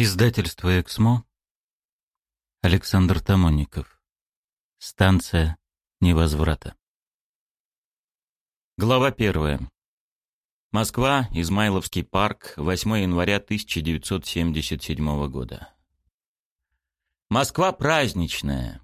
Издательство «Эксмо». Александр Тамонников. Станция невозврата. Глава первая. Москва, Измайловский парк, 8 января 1977 года. Москва праздничная.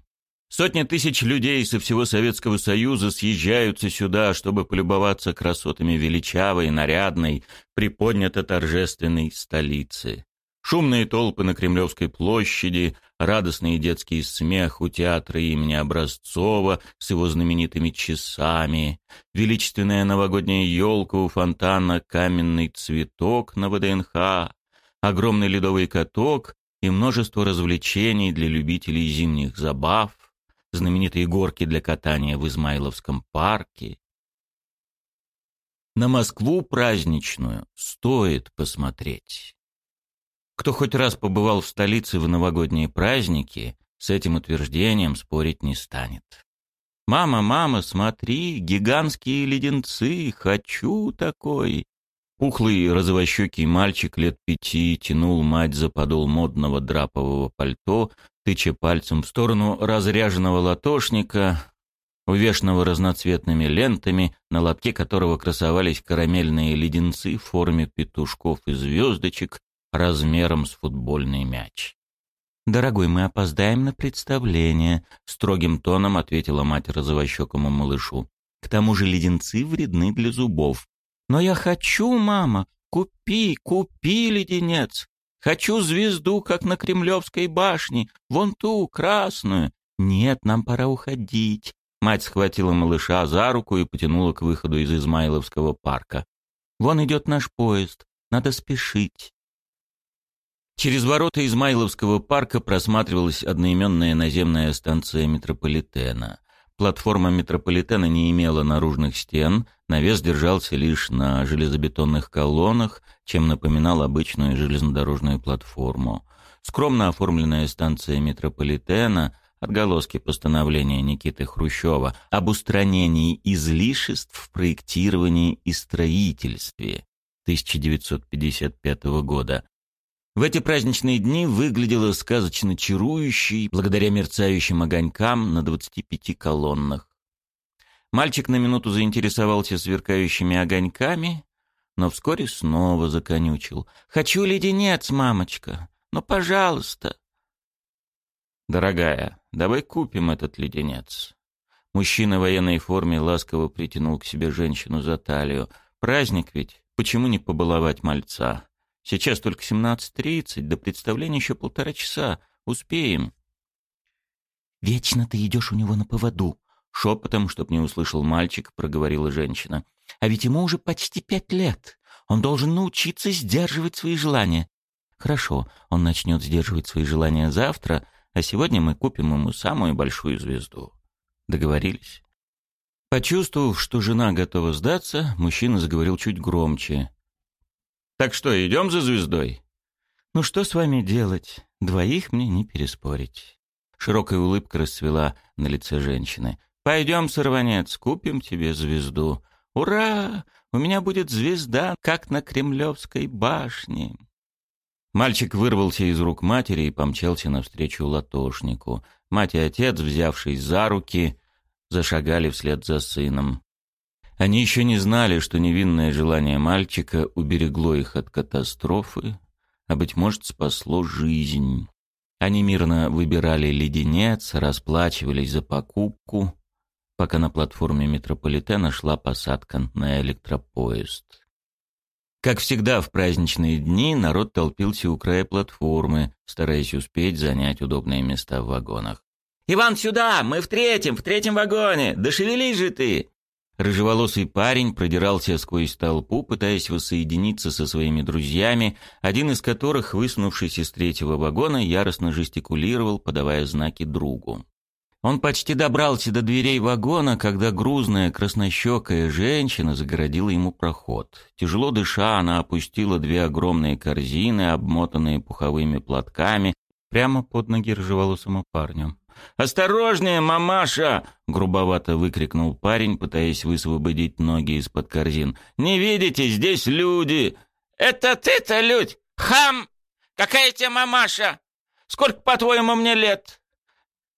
Сотни тысяч людей со всего Советского Союза съезжаются сюда, чтобы полюбоваться красотами величавой, нарядной, приподнято-торжественной столицы. Шумные толпы на Кремлевской площади, радостный детский смех у театра имени Образцова с его знаменитыми часами, величественная новогодняя елка у фонтана «Каменный цветок» на ВДНХ, огромный ледовый каток и множество развлечений для любителей зимних забав, знаменитые горки для катания в Измайловском парке. На Москву праздничную стоит посмотреть. Кто хоть раз побывал в столице в новогодние праздники, с этим утверждением спорить не станет. «Мама, мама, смотри, гигантские леденцы, хочу такой!» Пухлый розовощекий мальчик лет пяти тянул мать за подол модного драпового пальто, тыча пальцем в сторону разряженного латошника, увешанного разноцветными лентами, на лобке которого красовались карамельные леденцы в форме петушков и звездочек, размером с футбольный мяч. «Дорогой, мы опоздаем на представление», — строгим тоном ответила мать розовощекому малышу. «К тому же леденцы вредны для зубов». «Но я хочу, мама, купи, купи леденец. Хочу звезду, как на Кремлевской башне, вон ту, красную. Нет, нам пора уходить». Мать схватила малыша за руку и потянула к выходу из Измайловского парка. «Вон идет наш поезд, надо спешить». Через ворота Измайловского парка просматривалась одноименная наземная станция метрополитена. Платформа метрополитена не имела наружных стен, навес держался лишь на железобетонных колоннах, чем напоминал обычную железнодорожную платформу. Скромно оформленная станция метрополитена — отголоски постановления Никиты Хрущева об устранении излишеств в проектировании и строительстве 1955 года в эти праздничные дни выглядела сказочно чарующей, благодаря мерцающим огонькам на 25 колоннах. Мальчик на минуту заинтересовался сверкающими огоньками, но вскоре снова законючил. «Хочу леденец, мамочка! Ну, пожалуйста!» «Дорогая, давай купим этот леденец». Мужчина в военной форме ласково притянул к себе женщину за талию. «Праздник ведь, почему не побаловать мальца?» Сейчас только 17.30, до представления еще полтора часа. Успеем. «Вечно ты идешь у него на поводу», — шепотом, чтоб не услышал мальчик, проговорила женщина. «А ведь ему уже почти пять лет. Он должен научиться сдерживать свои желания». «Хорошо, он начнет сдерживать свои желания завтра, а сегодня мы купим ему самую большую звезду». Договорились? Почувствовав, что жена готова сдаться, мужчина заговорил чуть громче. Так что, идем за звездой? Ну что с вами делать? Двоих мне не переспорить. Широкая улыбка расцвела на лице женщины. Пойдем, сорванец, купим тебе звезду. Ура! У меня будет звезда, как на Кремлевской башне. Мальчик вырвался из рук матери и помчался навстречу латошнику. Мать и отец, взявшись за руки, зашагали вслед за сыном. Они еще не знали, что невинное желание мальчика уберегло их от катастрофы, а, быть может, спасло жизнь. Они мирно выбирали леденец, расплачивались за покупку, пока на платформе метрополитена шла посадка на электропоезд. Как всегда в праздничные дни народ толпился у края платформы, стараясь успеть занять удобные места в вагонах. «Иван, сюда! Мы в третьем, в третьем вагоне! Да шевелись же ты!» Рыжеволосый парень продирался сквозь толпу, пытаясь воссоединиться со своими друзьями, один из которых, высунувшись из третьего вагона, яростно жестикулировал, подавая знаки другу. Он почти добрался до дверей вагона, когда грузная краснощекая женщина загородила ему проход. Тяжело дыша, она опустила две огромные корзины, обмотанные пуховыми платками, прямо под ноги рыжеволосому парню. «Осторожнее, мамаша!» — грубовато выкрикнул парень, пытаясь высвободить ноги из-под корзин. «Не видите, здесь люди!» «Это ты-то, людь! Хам!» Какая тебе мамаша? Сколько, по-твоему, мне лет?»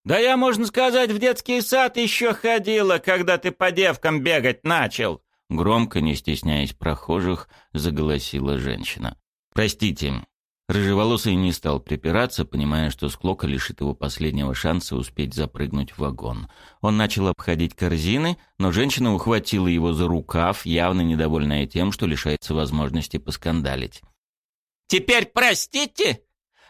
«Да я, можно сказать, в детский сад еще ходила, когда ты по девкам бегать начал!» Громко, не стесняясь прохожих, заголосила женщина. «Простите». Рыжеволосый не стал припираться, понимая, что склока лишит его последнего шанса успеть запрыгнуть в вагон. Он начал обходить корзины, но женщина ухватила его за рукав, явно недовольная тем, что лишается возможности поскандалить. «Теперь простите?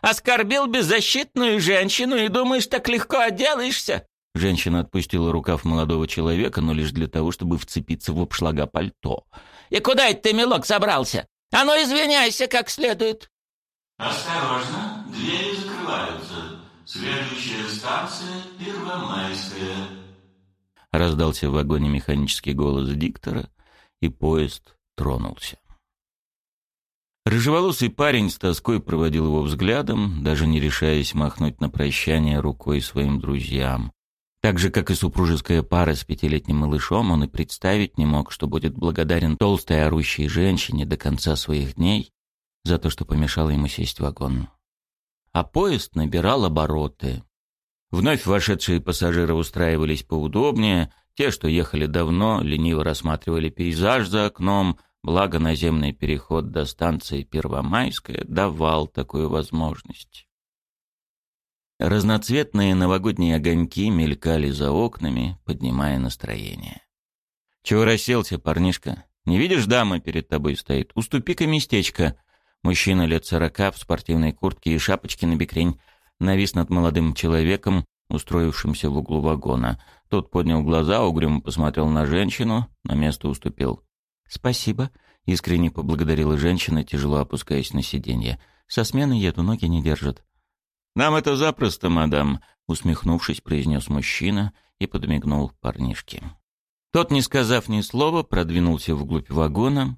Оскорбил беззащитную женщину и думаешь, так легко отделаешься? Женщина отпустила рукав молодого человека, но лишь для того, чтобы вцепиться в обшлага пальто. «И куда это ты, милок, собрался? А ну, извиняйся как следует!» «Осторожно, двери закрываются. Следующая станция — Первомайская». Раздался в вагоне механический голос диктора, и поезд тронулся. Рыжеволосый парень с тоской проводил его взглядом, даже не решаясь махнуть на прощание рукой своим друзьям. Так же, как и супружеская пара с пятилетним малышом, он и представить не мог, что будет благодарен толстой орущей женщине до конца своих дней за то, что помешало ему сесть в вагон. А поезд набирал обороты. Вновь вошедшие пассажиры устраивались поудобнее, те, что ехали давно, лениво рассматривали пейзаж за окном, благо наземный переход до станции Первомайская давал такую возможность. Разноцветные новогодние огоньки мелькали за окнами, поднимая настроение. «Чего расселся, парнишка? Не видишь, дама перед тобой стоит? Уступи-ка местечко!» Мужчина лет сорока в спортивной куртке и шапочке на бекрень навис над молодым человеком, устроившимся в углу вагона. Тот поднял глаза, угрюмо посмотрел на женщину, на место уступил. «Спасибо», — искренне поблагодарила женщина, тяжело опускаясь на сиденье. «Со смены еду, ноги не держат». «Нам это запросто, мадам», — усмехнувшись, произнес мужчина и подмигнул парнишке. Тот, не сказав ни слова, продвинулся вглубь вагона.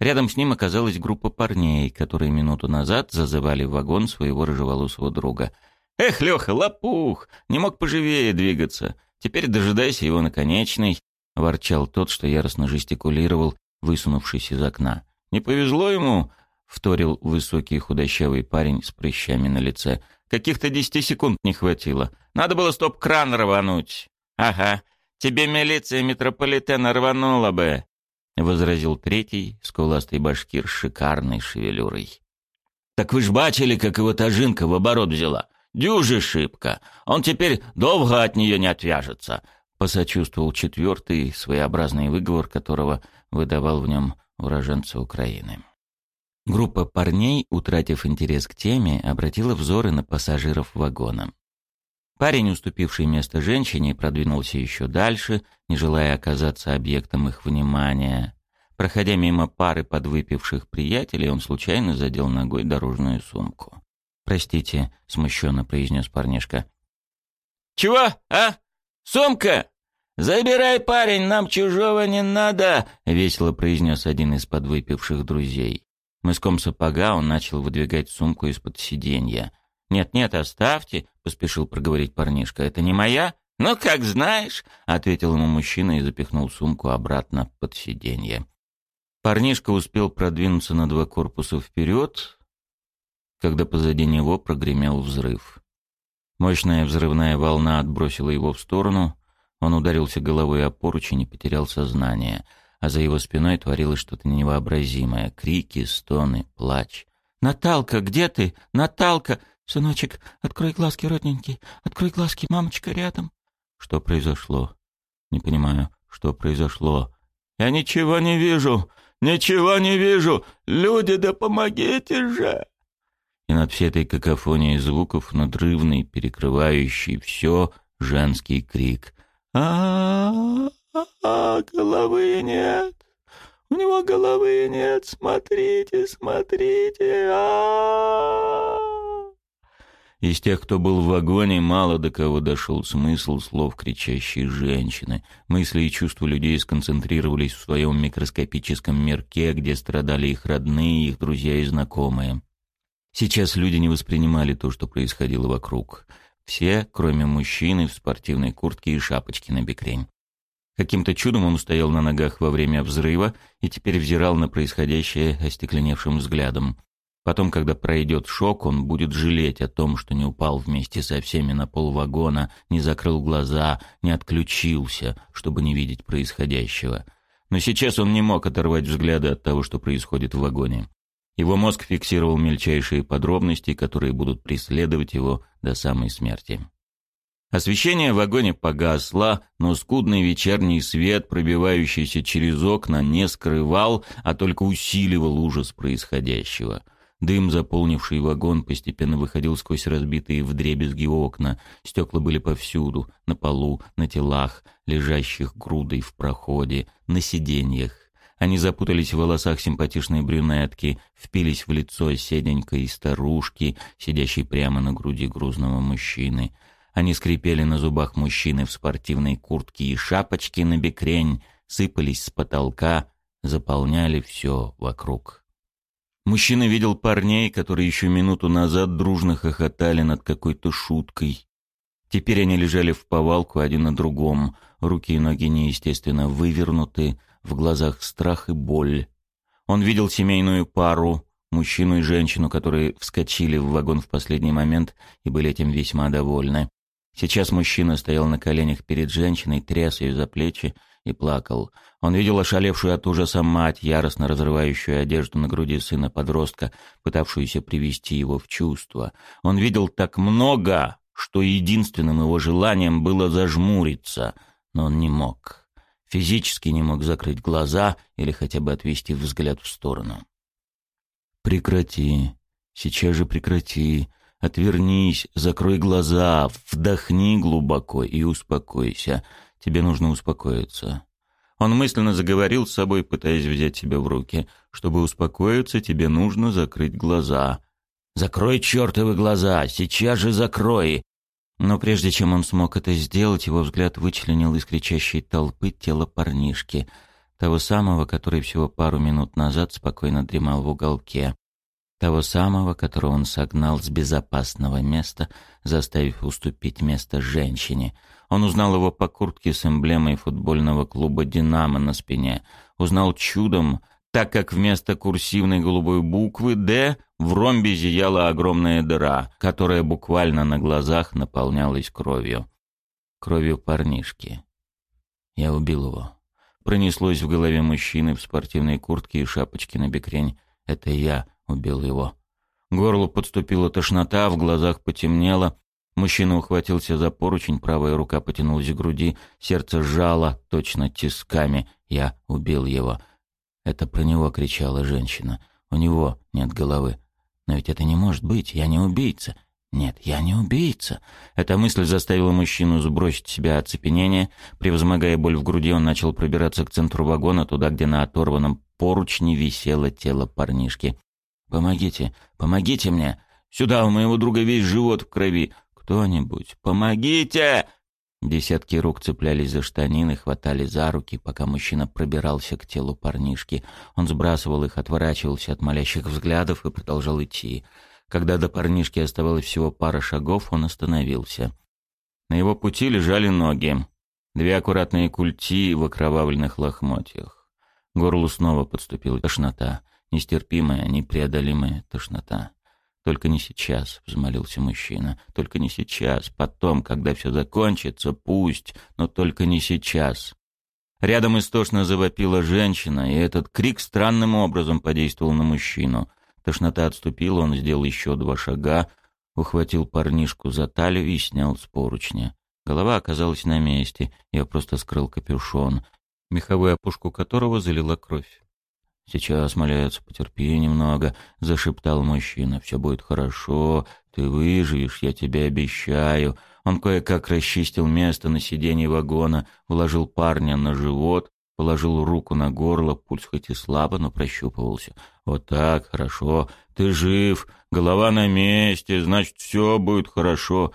Рядом с ним оказалась группа парней, которые минуту назад зазывали в вагон своего рыжеволосого друга. «Эх, Леха, лопух! Не мог поживее двигаться. Теперь дожидайся его наконечной», — ворчал тот, что яростно жестикулировал, высунувшись из окна. «Не повезло ему?» — вторил высокий худощавый парень с прыщами на лице. Каких-то десяти секунд не хватило. Надо было стоп-кран рвануть. Ага, тебе милиция метрополитена рванула бы, — возразил третий, скуластый башкир с шикарной шевелюрой. Так вы ж бачили, как его тажинка в оборот взяла. Дюжи шибко. Он теперь долго от нее не отвяжется, — посочувствовал четвертый, своеобразный выговор которого выдавал в нем уроженца Украины. Группа парней, утратив интерес к теме, обратила взоры на пассажиров вагона. Парень, уступивший место женщине, продвинулся еще дальше, не желая оказаться объектом их внимания. Проходя мимо пары подвыпивших приятелей, он случайно задел ногой дорожную сумку. «Простите», — смущенно произнес парнишка. «Чего, а? Сумка? Забирай, парень, нам чужого не надо!» — весело произнес один из подвыпивших друзей. Мыском сапога он начал выдвигать сумку из-под сиденья. «Нет-нет, оставьте», — поспешил проговорить парнишка. «Это не моя?» «Ну, как знаешь», — ответил ему мужчина и запихнул сумку обратно под сиденье. Парнишка успел продвинуться на два корпуса вперед, когда позади него прогремел взрыв. Мощная взрывная волна отбросила его в сторону, он ударился головой о поручень и потерял сознание — а за его спиной творилось что-то невообразимое. Крики, стоны, плач. «Наталка, где ты? Наталка! Сыночек, открой глазки, родненький! Открой глазки, мамочка рядом!» «Что произошло?» «Не понимаю, что произошло?» «Я ничего не вижу! Ничего не вижу! Люди, да помогите же!» И над всей этой какофонией звуков надрывный, перекрывающий все, женский крик. а а а, головы нет. У него головы нет. Смотрите, смотрите. А, Из тех, кто был в вагоне, мало до кого дошел смысл слов кричащей женщины. Мысли и чувства людей сконцентрировались в своем микроскопическом мирке, где страдали их родные, их друзья и знакомые. Сейчас люди не воспринимали то, что происходило вокруг. Все, кроме мужчины в спортивной куртке и шапочке на бекрень. Каким-то чудом он стоял на ногах во время взрыва и теперь взирал на происходящее остекленевшим взглядом. Потом, когда пройдет шок, он будет жалеть о том, что не упал вместе со всеми на пол вагона, не закрыл глаза, не отключился, чтобы не видеть происходящего. Но сейчас он не мог оторвать взгляды от того, что происходит в вагоне. Его мозг фиксировал мельчайшие подробности, которые будут преследовать его до самой смерти. Освещение в вагоне погасло, но скудный вечерний свет, пробивающийся через окна, не скрывал, а только усиливал ужас происходящего. Дым, заполнивший вагон, постепенно выходил сквозь разбитые вдребезги окна. Стекла были повсюду, на полу, на телах, лежащих грудой в проходе, на сиденьях. Они запутались в волосах симпатичной брюнетки, впились в лицо седенькой старушки, сидящей прямо на груди грузного мужчины. Они скрипели на зубах мужчины в спортивной куртке и шапочке на бекрень, сыпались с потолка, заполняли все вокруг. Мужчина видел парней, которые еще минуту назад дружно хохотали над какой-то шуткой. Теперь они лежали в повалку один на другом, руки и ноги неестественно вывернуты, в глазах страх и боль. Он видел семейную пару, мужчину и женщину, которые вскочили в вагон в последний момент и были этим весьма довольны. Сейчас мужчина стоял на коленях перед женщиной, тряс ее за плечи и плакал. Он видел ошалевшую от ужаса мать, яростно разрывающую одежду на груди сына-подростка, пытавшуюся привести его в чувство. Он видел так много, что единственным его желанием было зажмуриться, но он не мог физически не мог закрыть глаза или хотя бы отвести взгляд в сторону. «Прекрати, сейчас же прекрати, отвернись, закрой глаза, вдохни глубоко и успокойся. Тебе нужно успокоиться». Он мысленно заговорил с собой, пытаясь взять себя в руки. «Чтобы успокоиться, тебе нужно закрыть глаза». «Закрой чертовы глаза! Сейчас же закрой!» Но прежде чем он смог это сделать, его взгляд вычленил из кричащей толпы тело парнишки, того самого, который всего пару минут назад спокойно дремал в уголке, того самого, которого он согнал с безопасного места, заставив уступить место женщине. Он узнал его по куртке с эмблемой футбольного клуба «Динамо» на спине, узнал чудом, так как вместо курсивной голубой буквы «Д» в ромбе зияла огромная дыра, которая буквально на глазах наполнялась кровью. Кровью парнишки. Я убил его. Пронеслось в голове мужчины в спортивной куртке и шапочке на бекрень. Это я убил его. Горлу подступила тошнота, в глазах потемнело. Мужчина ухватился за поручень, правая рука потянулась к груди, сердце сжало, точно тисками. Я убил его. Это про него кричала женщина. У него нет головы. Но ведь это не может быть, я не убийца. Нет, я не убийца. Эта мысль заставила мужчину сбросить с себя оцепенение. Превозмогая боль в груди, он начал пробираться к центру вагона, туда, где на оторванном поручне висело тело парнишки. «Помогите, помогите мне! Сюда, у моего друга весь живот в крови! Кто-нибудь, помогите!» Десятки рук цеплялись за штанины, хватали за руки, пока мужчина пробирался к телу парнишки. Он сбрасывал их, отворачивался от молящих взглядов и продолжал идти. Когда до парнишки оставалось всего пара шагов, он остановился. На его пути лежали ноги. Две аккуратные культи в окровавленных лохмотьях. Горлу снова подступила тошнота. Нестерпимая, непреодолимая тошнота. «Только не сейчас», — взмолился мужчина. «Только не сейчас. Потом, когда все закончится, пусть, но только не сейчас». Рядом истошно завопила женщина, и этот крик странным образом подействовал на мужчину. Тошнота отступила, он сделал еще два шага, ухватил парнишку за талию и снял с поручня. Голова оказалась на месте, я просто скрыл капюшон, меховую опушку которого залила кровь. «Сейчас, моляются, потерпи немного», — зашептал мужчина. «Все будет хорошо, ты выживешь, я тебе обещаю». Он кое-как расчистил место на сиденье вагона, уложил парня на живот, положил руку на горло, пульс хоть и слабо, но прощупывался. «Вот так, хорошо, ты жив, голова на месте, значит, все будет хорошо».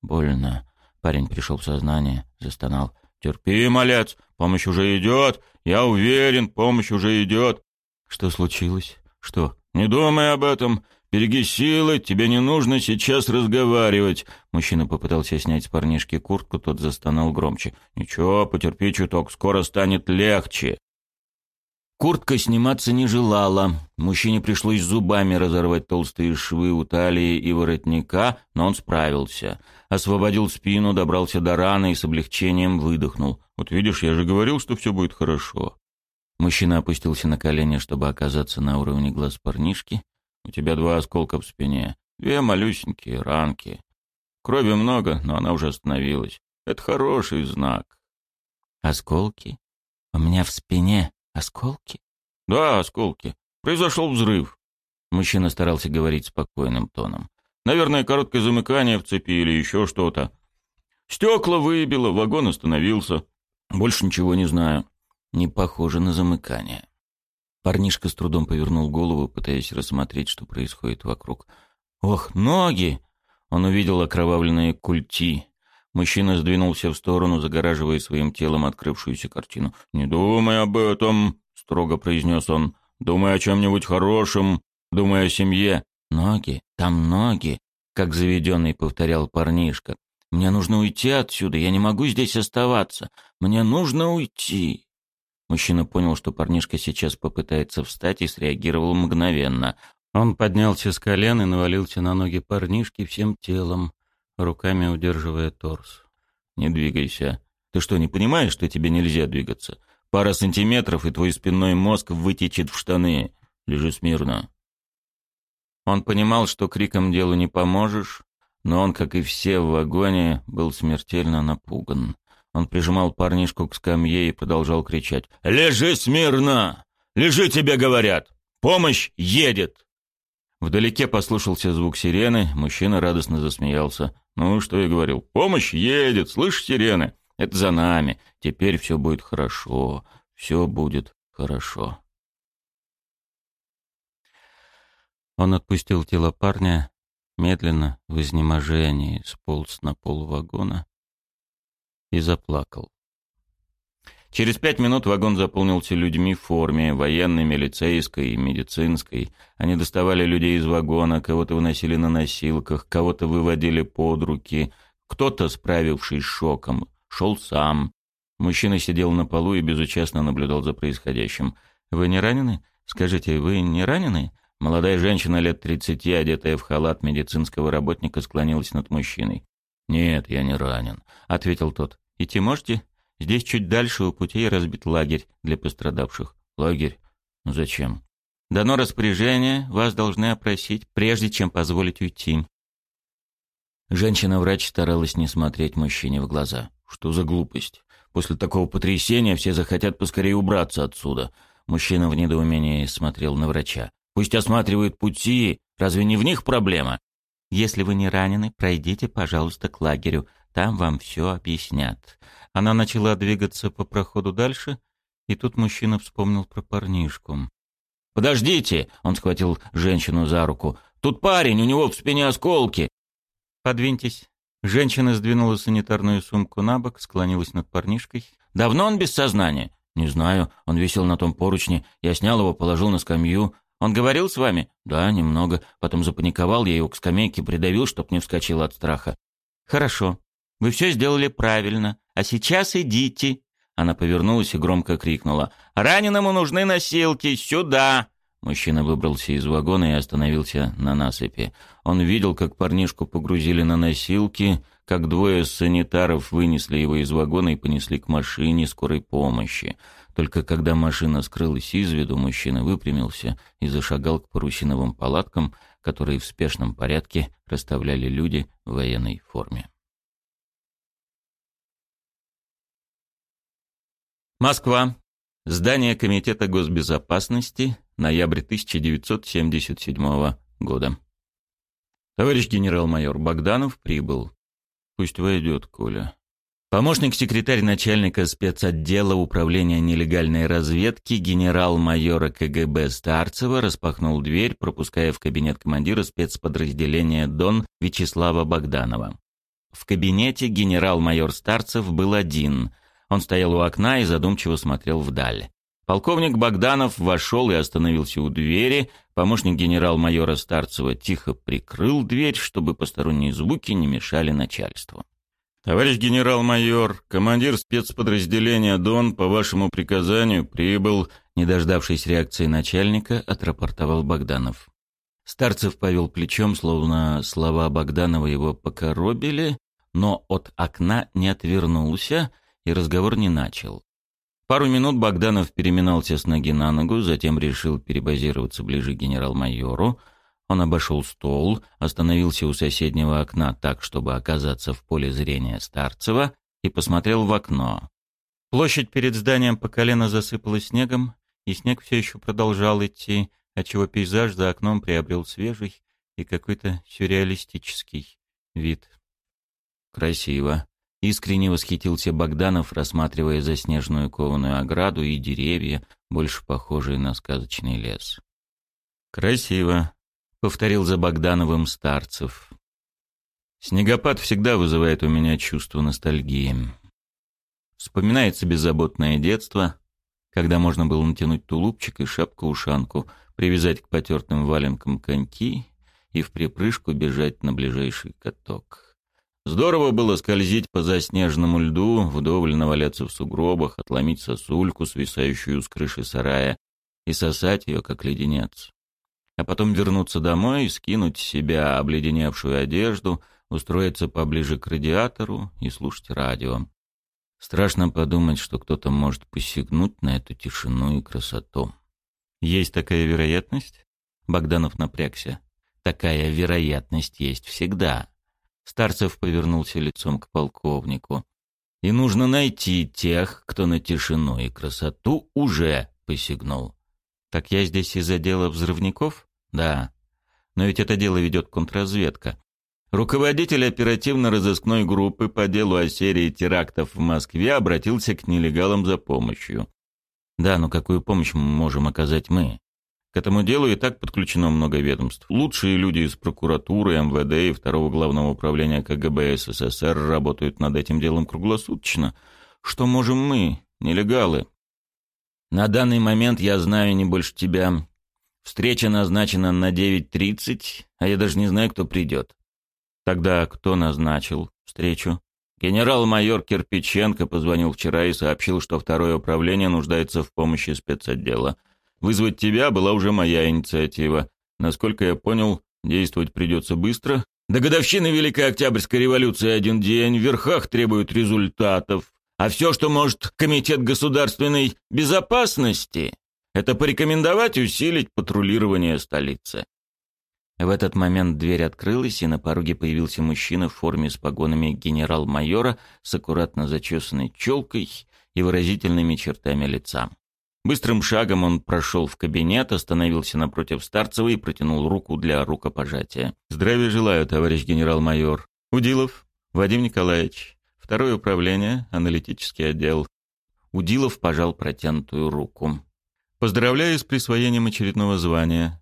«Больно». Парень пришел в сознание, застонал. «Терпи, малец, помощь уже идет, я уверен, помощь уже идет». Что случилось? Что? Не думай об этом. Береги силы, тебе не нужно сейчас разговаривать. Мужчина попытался снять с парнишки куртку, тот застонал громче. Ничего, потерпи чуток, скоро станет легче. Куртка сниматься не желала. Мужчине пришлось зубами разорвать толстые швы у талии и воротника, но он справился. Освободил спину, добрался до раны и с облегчением выдохнул. «Вот видишь, я же говорил, что все будет хорошо». Мужчина опустился на колени, чтобы оказаться на уровне глаз парнишки. «У тебя два осколка в спине. Две малюсенькие ранки. Крови много, но она уже остановилась. Это хороший знак». «Осколки? У меня в спине Осколки? Да, осколки. Произошел взрыв. Мужчина старался говорить спокойным тоном. Наверное, короткое замыкание в цепи или еще что-то. Стекла выбило, вагон остановился. Больше ничего не знаю. Не похоже на замыкание. Парнишка с трудом повернул голову, пытаясь рассмотреть, что происходит вокруг. «Ох, ноги!» Он увидел окровавленные культи. Мужчина сдвинулся в сторону, загораживая своим телом открывшуюся картину. «Не думай об этом», — строго произнес он. «Думай о чем-нибудь хорошем, думай о семье». «Ноги, там ноги», — как заведенный повторял парнишка. «Мне нужно уйти отсюда, я не могу здесь оставаться. Мне нужно уйти». Мужчина понял, что парнишка сейчас попытается встать и среагировал мгновенно. Он поднялся с колен и навалился на ноги парнишки всем телом руками удерживая торс. «Не двигайся. Ты что, не понимаешь, что тебе нельзя двигаться? Пара сантиметров, и твой спинной мозг вытечет в штаны. Лежи смирно». Он понимал, что криком делу не поможешь, но он, как и все в вагоне, был смертельно напуган. Он прижимал парнишку к скамье и продолжал кричать. «Лежи смирно! Лежи, тебе говорят! Помощь едет!» Вдалеке послушался звук сирены, мужчина радостно засмеялся. «Ну, что я говорил, помощь едет, слышь, сирены? Это за нами. Теперь все будет хорошо, все будет хорошо». Он отпустил тело парня, медленно, в изнеможении, сполз на пол вагона и заплакал. Через пять минут вагон заполнился людьми в форме, военной, милицейской медицинской. Они доставали людей из вагона, кого-то выносили на носилках, кого-то выводили под руки. Кто-то, справившись с шоком, шел сам. Мужчина сидел на полу и безучастно наблюдал за происходящим. «Вы не ранены? Скажите, вы не ранены?» Молодая женщина лет тридцати, одетая в халат медицинского работника, склонилась над мужчиной. «Нет, я не ранен», — ответил тот. «Идти можете?» Здесь чуть дальше у путей разбит лагерь для пострадавших. Лагерь? Ну зачем? Дано распоряжение, вас должны опросить, прежде чем позволить уйти. Женщина-врач старалась не смотреть мужчине в глаза. Что за глупость? После такого потрясения все захотят поскорее убраться отсюда. Мужчина в недоумении смотрел на врача. Пусть осматривают пути, разве не в них проблема? Если вы не ранены, пройдите, пожалуйста, к лагерю. Там вам все объяснят. Она начала двигаться по проходу дальше, и тут мужчина вспомнил про парнишку. «Подождите!» — он схватил женщину за руку. «Тут парень, у него в спине осколки!» «Подвиньтесь». Женщина сдвинула санитарную сумку на бок, склонилась над парнишкой. «Давно он без сознания?» «Не знаю. Он висел на том поручне. Я снял его, положил на скамью. Он говорил с вами?» «Да, немного. Потом запаниковал, я его к скамейке придавил, чтоб не вскочил от страха». «Хорошо. Вы все сделали правильно. А сейчас идите». Она повернулась и громко крикнула. «Раненому нужны носилки! Сюда!» Мужчина выбрался из вагона и остановился на насыпи. Он видел, как парнишку погрузили на носилки, как двое санитаров вынесли его из вагона и понесли к машине скорой помощи. Только когда машина скрылась из виду, мужчина выпрямился и зашагал к парусиновым палаткам, которые в спешном порядке расставляли люди в военной форме. Москва. Здание Комитета госбезопасности. Ноябрь 1977 года. Товарищ генерал-майор Богданов прибыл. Пусть войдет, Коля. Помощник-секретарь начальника спецотдела управления нелегальной разведки генерал-майора КГБ Старцева распахнул дверь, пропуская в кабинет командира спецподразделения «Дон» Вячеслава Богданова. В кабинете генерал-майор Старцев был один – он стоял у окна и задумчиво смотрел вдаль. Полковник Богданов вошел и остановился у двери. Помощник генерал-майора Старцева тихо прикрыл дверь, чтобы посторонние звуки не мешали начальству. «Товарищ генерал-майор, командир спецподразделения «Дон» по вашему приказанию прибыл». Не дождавшись реакции начальника, отрапортовал Богданов. Старцев повел плечом, словно слова Богданова его покоробили, но от окна не отвернулся и разговор не начал. Пару минут Богданов переминался с ноги на ногу, затем решил перебазироваться ближе к генерал-майору. Он обошел стол, остановился у соседнего окна так, чтобы оказаться в поле зрения Старцева, и посмотрел в окно. Площадь перед зданием по колено засыпалась снегом, и снег все еще продолжал идти, отчего пейзаж за окном приобрел свежий и какой-то сюрреалистический вид. «Красиво», — искренне восхитился Богданов, рассматривая заснеженную кованую ограду и деревья, больше похожие на сказочный лес. «Красиво», — повторил за Богдановым Старцев. «Снегопад всегда вызывает у меня чувство ностальгии». Вспоминается беззаботное детство, когда можно было натянуть тулупчик и шапку-ушанку, привязать к потертым валенкам коньки и в припрыжку бежать на ближайший каток. Здорово было скользить по заснеженному льду, вдоволь наваляться в сугробах, отломить сосульку, свисающую с крыши сарая, и сосать ее, как леденец. А потом вернуться домой, скинуть с себя обледеневшую одежду, устроиться поближе к радиатору и слушать радио. Страшно подумать, что кто-то может посягнуть на эту тишину и красоту. Есть такая вероятность? Богданов напрягся. Такая вероятность есть всегда. Старцев повернулся лицом к полковнику. И нужно найти тех, кто на тишину и красоту уже посягнул. Так я здесь из-за дела взрывников? Да. Но ведь это дело ведет контрразведка. Руководитель оперативно-розыскной группы по делу о серии терактов в Москве обратился к нелегалам за помощью. Да, но какую помощь можем оказать мы? К этому делу и так подключено много ведомств. Лучшие люди из прокуратуры, МВД и второго главного управления КГБ СССР работают над этим делом круглосуточно. Что можем мы, нелегалы? На данный момент я знаю не больше тебя. Встреча назначена на 9.30, а я даже не знаю, кто придет. Тогда кто назначил встречу? Генерал-майор Кирпиченко позвонил вчера и сообщил, что второе управление нуждается в помощи спецотдела. Вызвать тебя была уже моя инициатива. Насколько я понял, действовать придется быстро. До годовщины Великой Октябрьской революции один день, в верхах требуют результатов. А все, что может Комитет государственной безопасности, это порекомендовать усилить патрулирование столицы. В этот момент дверь открылась, и на пороге появился мужчина в форме с погонами генерал-майора с аккуратно зачесанной челкой и выразительными чертами лица. Быстрым шагом он прошел в кабинет, остановился напротив Старцева и протянул руку для рукопожатия. «Здравия желаю, товарищ генерал-майор. Удилов, Вадим Николаевич. Второе управление, аналитический отдел». Удилов пожал протянутую руку. «Поздравляю с присвоением очередного звания.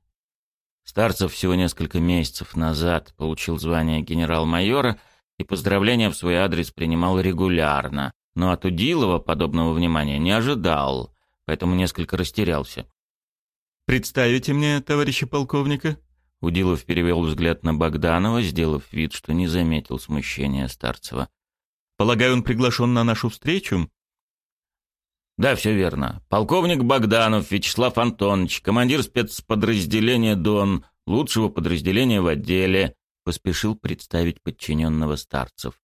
Старцев всего несколько месяцев назад получил звание генерал-майора и поздравления в свой адрес принимал регулярно, но от Удилова подобного внимания не ожидал, поэтому несколько растерялся. «Представите мне товарища полковника?» Удилов перевел взгляд на Богданова, сделав вид, что не заметил смущения Старцева. «Полагаю, он приглашен на нашу встречу?» «Да, все верно. Полковник Богданов Вячеслав Антонович, командир спецподразделения «Дон», лучшего подразделения в отделе», поспешил представить подчиненного старцев.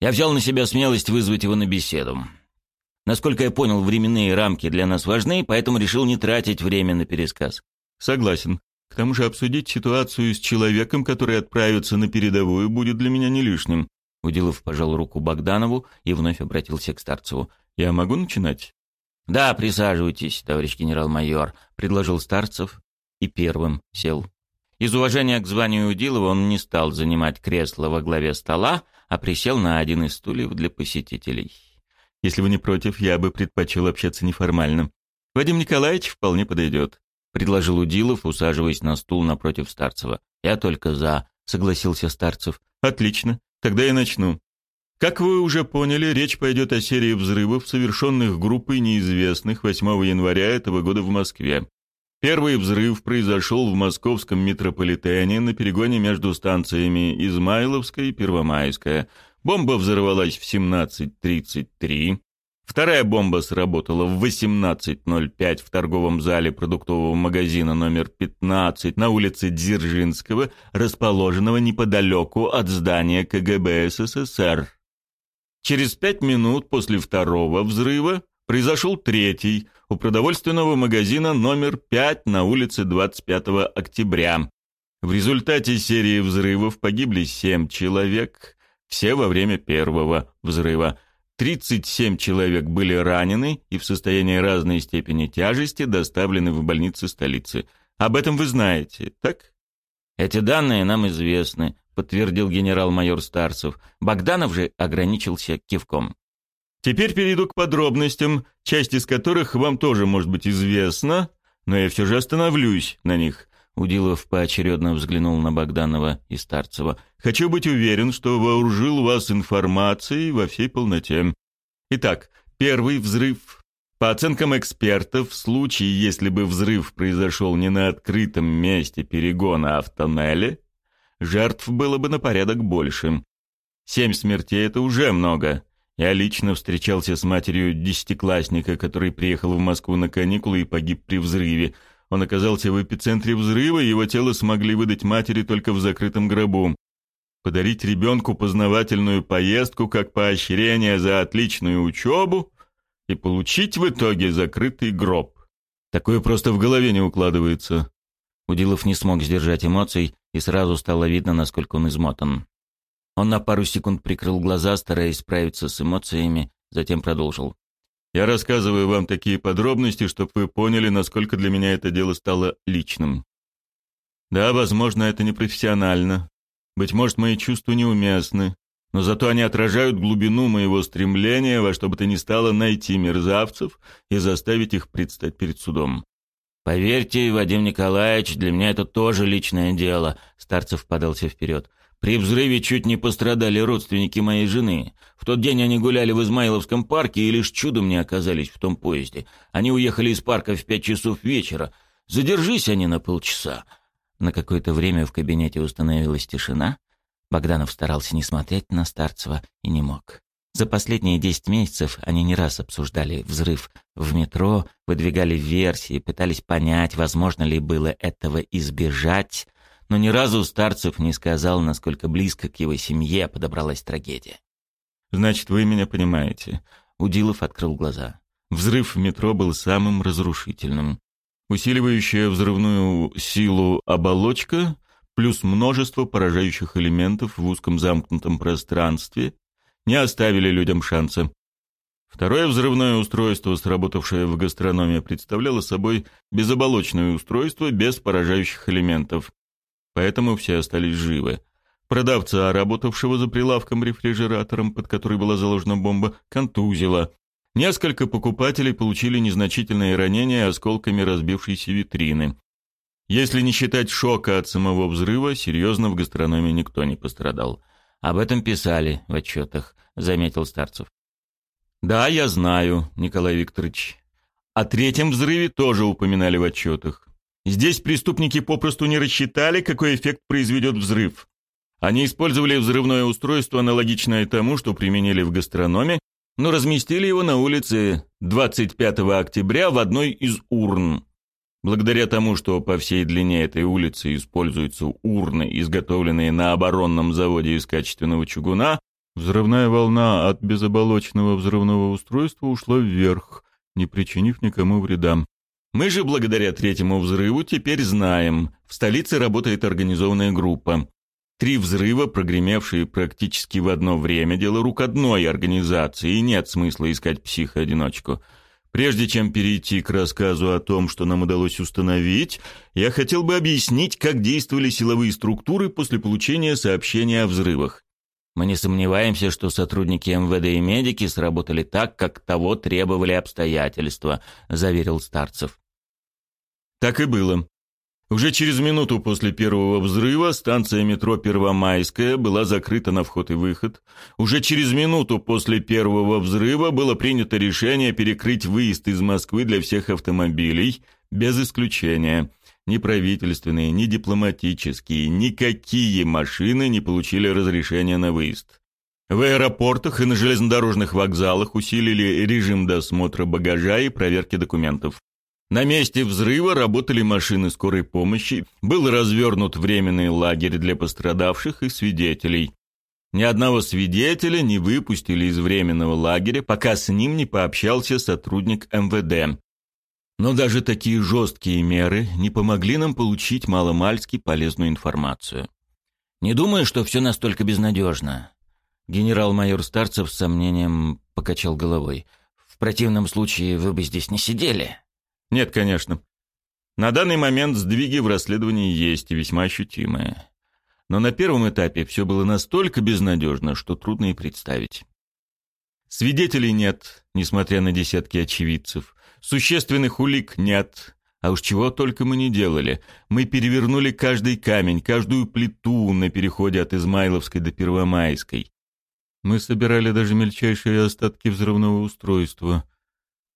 «Я взял на себя смелость вызвать его на беседу. Насколько я понял, временные рамки для нас важны, поэтому решил не тратить время на пересказ». «Согласен. К тому же обсудить ситуацию с человеком, который отправится на передовую, будет для меня не лишним». Удилов пожал руку Богданову и вновь обратился к Старцеву. «Я могу начинать?» «Да, присаживайтесь, товарищ генерал-майор», — предложил Старцев и первым сел. Из уважения к званию Удилова он не стал занимать кресло во главе стола, а присел на один из стульев для посетителей. «Если вы не против, я бы предпочел общаться неформально. Вадим Николаевич вполне подойдет», — предложил Удилов, усаживаясь на стул напротив Старцева. «Я только за», — согласился Старцев. «Отлично, тогда я начну. Как вы уже поняли, речь пойдет о серии взрывов, совершенных группой неизвестных 8 января этого года в Москве. Первый взрыв произошел в московском метрополитене на перегоне между станциями Измайловская и Первомайская. Бомба взорвалась в 17.33. Вторая бомба сработала в 18.05 в торговом зале продуктового магазина номер 15 на улице Дзержинского, расположенного неподалеку от здания КГБ СССР. Через пять минут после второго взрыва произошел третий у продовольственного магазина номер 5 на улице 25 октября. В результате серии взрывов погибли семь человек, все во время первого взрыва. 37 человек были ранены и в состоянии разной степени тяжести доставлены в больницы столицы. Об этом вы знаете, так? Эти данные нам известны, подтвердил генерал-майор Старцев. Богданов же ограничился кивком. Теперь перейду к подробностям, часть из которых вам тоже может быть известна, но я все же остановлюсь на них. Удилов поочередно взглянул на Богданова и Старцева. «Хочу быть уверен, что вооружил вас информацией во всей полноте. Итак, первый взрыв. По оценкам экспертов, в случае, если бы взрыв произошел не на открытом месте перегона, а в тоннеле, жертв было бы на порядок больше. Семь смертей — это уже много. Я лично встречался с матерью десятиклассника, который приехал в Москву на каникулы и погиб при взрыве — он оказался в эпицентре взрыва, и его тело смогли выдать матери только в закрытом гробу. Подарить ребенку познавательную поездку как поощрение за отличную учебу и получить в итоге закрытый гроб. Такое просто в голове не укладывается. Удилов не смог сдержать эмоций, и сразу стало видно, насколько он измотан. Он на пару секунд прикрыл глаза, стараясь справиться с эмоциями, затем продолжил. Я рассказываю вам такие подробности, чтобы вы поняли, насколько для меня это дело стало личным. Да, возможно, это непрофессионально. Быть может, мои чувства неуместны, но зато они отражают глубину моего стремления во что бы то ни стало найти мерзавцев и заставить их предстать перед судом. «Поверьте, Вадим Николаевич, для меня это тоже личное дело», — Старцев подался вперед. При взрыве чуть не пострадали родственники моей жены. В тот день они гуляли в Измайловском парке и лишь чудом не оказались в том поезде. Они уехали из парка в пять часов вечера. Задержись они на полчаса. На какое-то время в кабинете установилась тишина. Богданов старался не смотреть на Старцева и не мог. За последние десять месяцев они не раз обсуждали взрыв в метро, выдвигали версии, пытались понять, возможно ли было этого избежать, но ни разу Старцев не сказал, насколько близко к его семье подобралась трагедия. «Значит, вы меня понимаете». Удилов открыл глаза. Взрыв в метро был самым разрушительным. Усиливающая взрывную силу оболочка плюс множество поражающих элементов в узком замкнутом пространстве не оставили людям шанса. Второе взрывное устройство, сработавшее в гастрономе, представляло собой безоболочное устройство без поражающих элементов поэтому все остались живы. Продавца, работавшего за прилавком рефрижератором, под который была заложена бомба, контузило. Несколько покупателей получили незначительные ранения осколками разбившейся витрины. Если не считать шока от самого взрыва, серьезно в гастрономе никто не пострадал. Об этом писали в отчетах, заметил Старцев. Да, я знаю, Николай Викторович. О третьем взрыве тоже упоминали в отчетах. Здесь преступники попросту не рассчитали, какой эффект произведет взрыв. Они использовали взрывное устройство, аналогичное тому, что применили в гастрономе, но разместили его на улице 25 октября в одной из урн. Благодаря тому, что по всей длине этой улицы используются урны, изготовленные на оборонном заводе из качественного чугуна, взрывная волна от безоболочного взрывного устройства ушла вверх, не причинив никому вреда. Мы же благодаря третьему взрыву теперь знаем, в столице работает организованная группа. Три взрыва, прогремевшие практически в одно время, дело рук одной организации, и нет смысла искать психоодиночку. Прежде чем перейти к рассказу о том, что нам удалось установить, я хотел бы объяснить, как действовали силовые структуры после получения сообщения о взрывах. Мы не сомневаемся, что сотрудники МВД и медики сработали так, как того требовали обстоятельства, заверил Старцев. Так и было. Уже через минуту после первого взрыва станция метро Первомайская была закрыта на вход и выход. Уже через минуту после первого взрыва было принято решение перекрыть выезд из Москвы для всех автомобилей, без исключения. Ни правительственные, ни дипломатические, никакие машины не получили разрешения на выезд. В аэропортах и на железнодорожных вокзалах усилили режим досмотра багажа и проверки документов. На месте взрыва работали машины скорой помощи, был развернут временный лагерь для пострадавших и свидетелей. Ни одного свидетеля не выпустили из временного лагеря, пока с ним не пообщался сотрудник МВД. Но даже такие жесткие меры не помогли нам получить маломальски полезную информацию. «Не думаю, что все настолько безнадежно», Генерал-майор Старцев с сомнением покачал головой. «В противном случае вы бы здесь не сидели». «Нет, конечно. На данный момент сдвиги в расследовании есть и весьма ощутимые. Но на первом этапе все было настолько безнадежно, что трудно и представить. Свидетелей нет, несмотря на десятки очевидцев. Существенных улик нет. А уж чего только мы не делали. Мы перевернули каждый камень, каждую плиту на переходе от Измайловской до Первомайской. Мы собирали даже мельчайшие остатки взрывного устройства,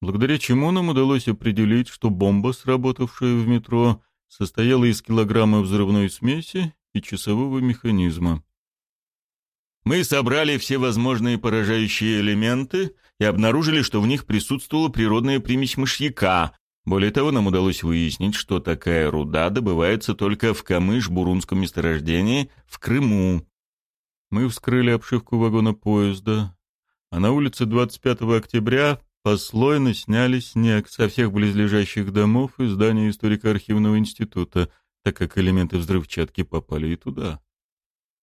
благодаря чему нам удалось определить, что бомба, сработавшая в метро, состояла из килограмма взрывной смеси и часового механизма. Мы собрали все возможные поражающие элементы и обнаружили, что в них присутствовала природная примесь мышьяка. Более того, нам удалось выяснить, что такая руда добывается только в Камыш-Бурунском месторождении в Крыму, мы вскрыли обшивку вагона поезда, а на улице 25 октября послойно сняли снег со всех близлежащих домов и здания историко-архивного института, так как элементы взрывчатки попали и туда.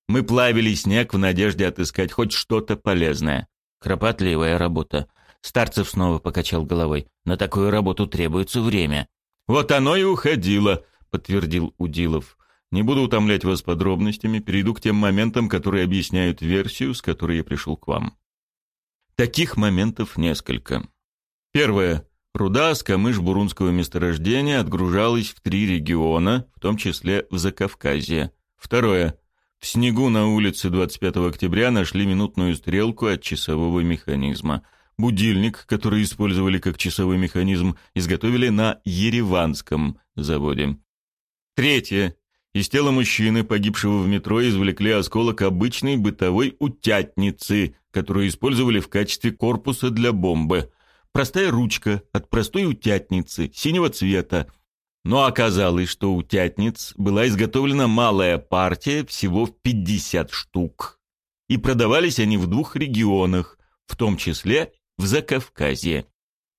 Мы плавили снег в надежде отыскать хоть что-то полезное. Кропотливая работа. Старцев снова покачал головой. На такую работу требуется время. «Вот оно и уходило», — подтвердил Удилов. Не буду утомлять вас подробностями, перейду к тем моментам, которые объясняют версию, с которой я пришел к вам. Таких моментов несколько. Первое. Руда с Камыш-Бурунского месторождения отгружалась в три региона, в том числе в Закавказье. Второе. В снегу на улице 25 октября нашли минутную стрелку от часового механизма. Будильник, который использовали как часовой механизм, изготовили на Ереванском заводе. Третье. Из тела мужчины, погибшего в метро, извлекли осколок обычной бытовой утятницы, которую использовали в качестве корпуса для бомбы. Простая ручка от простой утятницы, синего цвета. Но оказалось, что утятниц была изготовлена малая партия, всего в 50 штук. И продавались они в двух регионах, в том числе в Закавказье.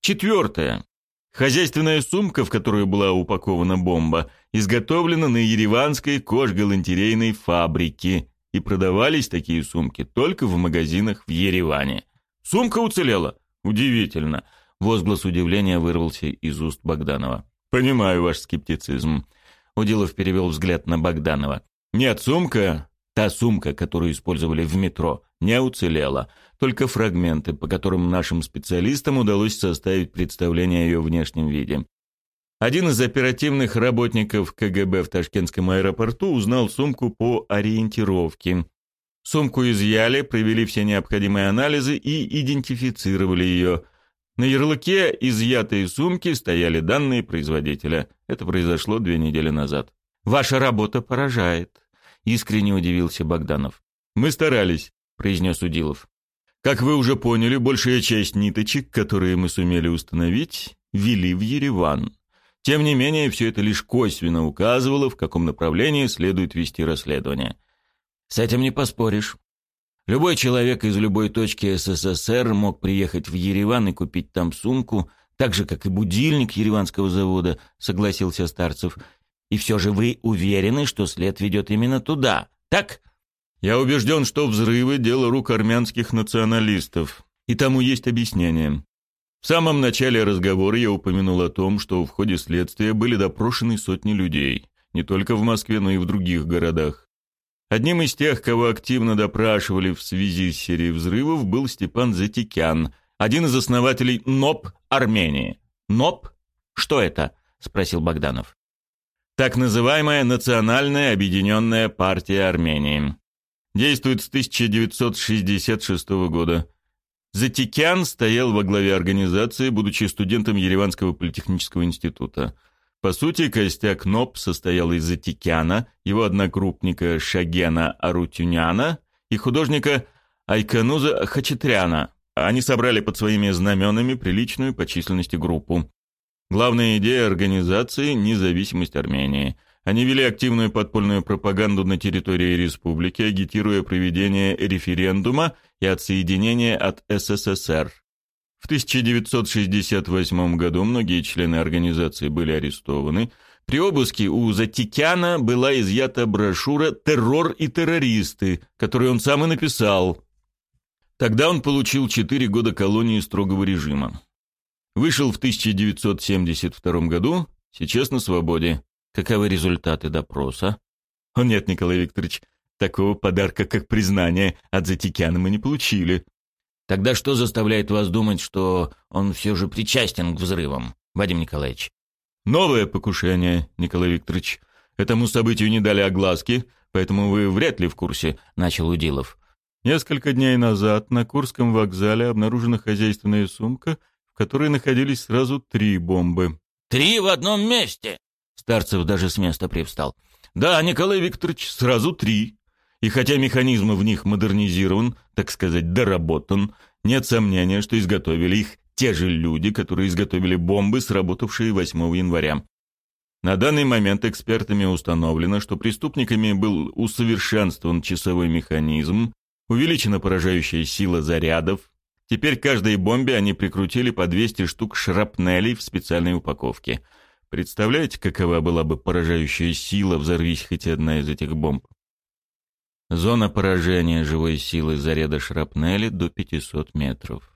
Четвертое. Хозяйственная сумка, в которую была упакована бомба, изготовлена на ереванской кожгалантерейной фабрике, и продавались такие сумки только в магазинах в Ереване. Сумка уцелела. Удивительно. Возглас удивления вырвался из уст Богданова. Понимаю ваш скептицизм. Удилов перевел взгляд на Богданова. Нет, сумка, та сумка, которую использовали в метро, не уцелела только фрагменты, по которым нашим специалистам удалось составить представление о ее внешнем виде. Один из оперативных работников КГБ в Ташкентском аэропорту узнал сумку по ориентировке. Сумку изъяли, провели все необходимые анализы и идентифицировали ее. На ярлыке изъятой сумки стояли данные производителя. Это произошло две недели назад. «Ваша работа поражает», — искренне удивился Богданов. «Мы старались», — произнес Удилов. Как вы уже поняли, большая часть ниточек, которые мы сумели установить, вели в Ереван. Тем не менее, все это лишь косвенно указывало, в каком направлении следует вести расследование. С этим не поспоришь. Любой человек из любой точки СССР мог приехать в Ереван и купить там сумку, так же, как и будильник ереванского завода, согласился Старцев. И все же вы уверены, что след ведет именно туда, так? Я убежден, что взрывы – дело рук армянских националистов. И тому есть объяснение. В самом начале разговора я упомянул о том, что в ходе следствия были допрошены сотни людей. Не только в Москве, но и в других городах. Одним из тех, кого активно допрашивали в связи с серией взрывов, был Степан Затикян, один из основателей НОП Армении. НОП? Что это? – спросил Богданов. Так называемая Национальная объединенная партия Армении. Действует с 1966 года. Затикян стоял во главе организации, будучи студентом Ереванского политехнического института. По сути, костяк НОП состоял из Затикяна, его однокрупника Шагена Арутюняна и художника Айкануза Хачатряна. Они собрали под своими знаменами приличную по численности группу. Главная идея организации – независимость Армении. Они вели активную подпольную пропаганду на территории республики, агитируя проведение референдума и отсоединение от СССР. В 1968 году многие члены организации были арестованы. При обыске у Затикяна была изъята брошюра «Террор и террористы», которую он сам и написал. Тогда он получил 4 года колонии строгого режима. Вышел в 1972 году, сейчас на свободе. Каковы результаты допроса? О нет, Николай Викторович, такого подарка, как признание от Затикяна мы не получили. Тогда что заставляет вас думать, что он все же причастен к взрывам, Вадим Николаевич? Новое покушение, Николай Викторович. Этому событию не дали огласки, поэтому вы вряд ли в курсе, начал Удилов. Несколько дней назад на Курском вокзале обнаружена хозяйственная сумка, в которой находились сразу три бомбы. Три в одном месте? Старцев даже с места привстал. Да, Николай Викторович, сразу три. И хотя механизм в них модернизирован, так сказать, доработан, нет сомнения, что изготовили их те же люди, которые изготовили бомбы, сработавшие 8 января. На данный момент экспертами установлено, что преступниками был усовершенствован часовой механизм, увеличена поражающая сила зарядов. Теперь каждой бомбе они прикрутили по 200 штук шрапнелей в специальной упаковке. Представляете, какова была бы поражающая сила, взорвись хоть одна из этих бомб? Зона поражения живой силы заряда шрапнели до 500 метров.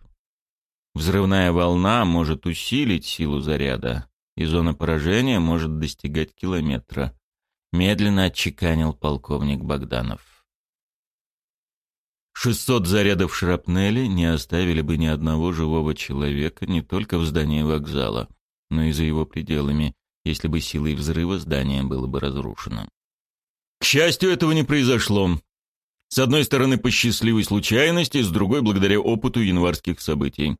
Взрывная волна может усилить силу заряда, и зона поражения может достигать километра. Медленно отчеканил полковник Богданов. 600 зарядов шрапнели не оставили бы ни одного живого человека не только в здании вокзала, но и за его пределами, если бы силой взрыва здание было бы разрушено. К счастью, этого не произошло. С одной стороны, по счастливой случайности, с другой, благодаря опыту январских событий.